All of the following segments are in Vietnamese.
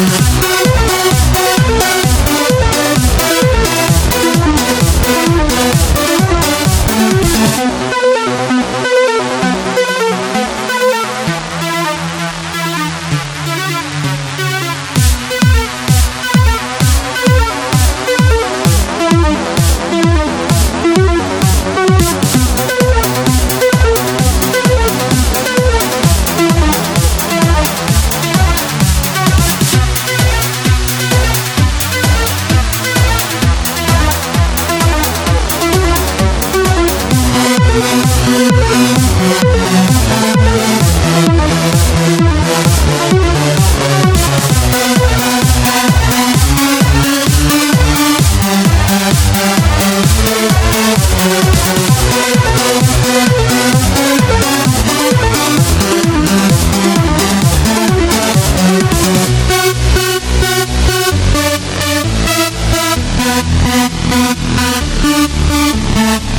tonight. Thank you.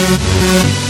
Thank you.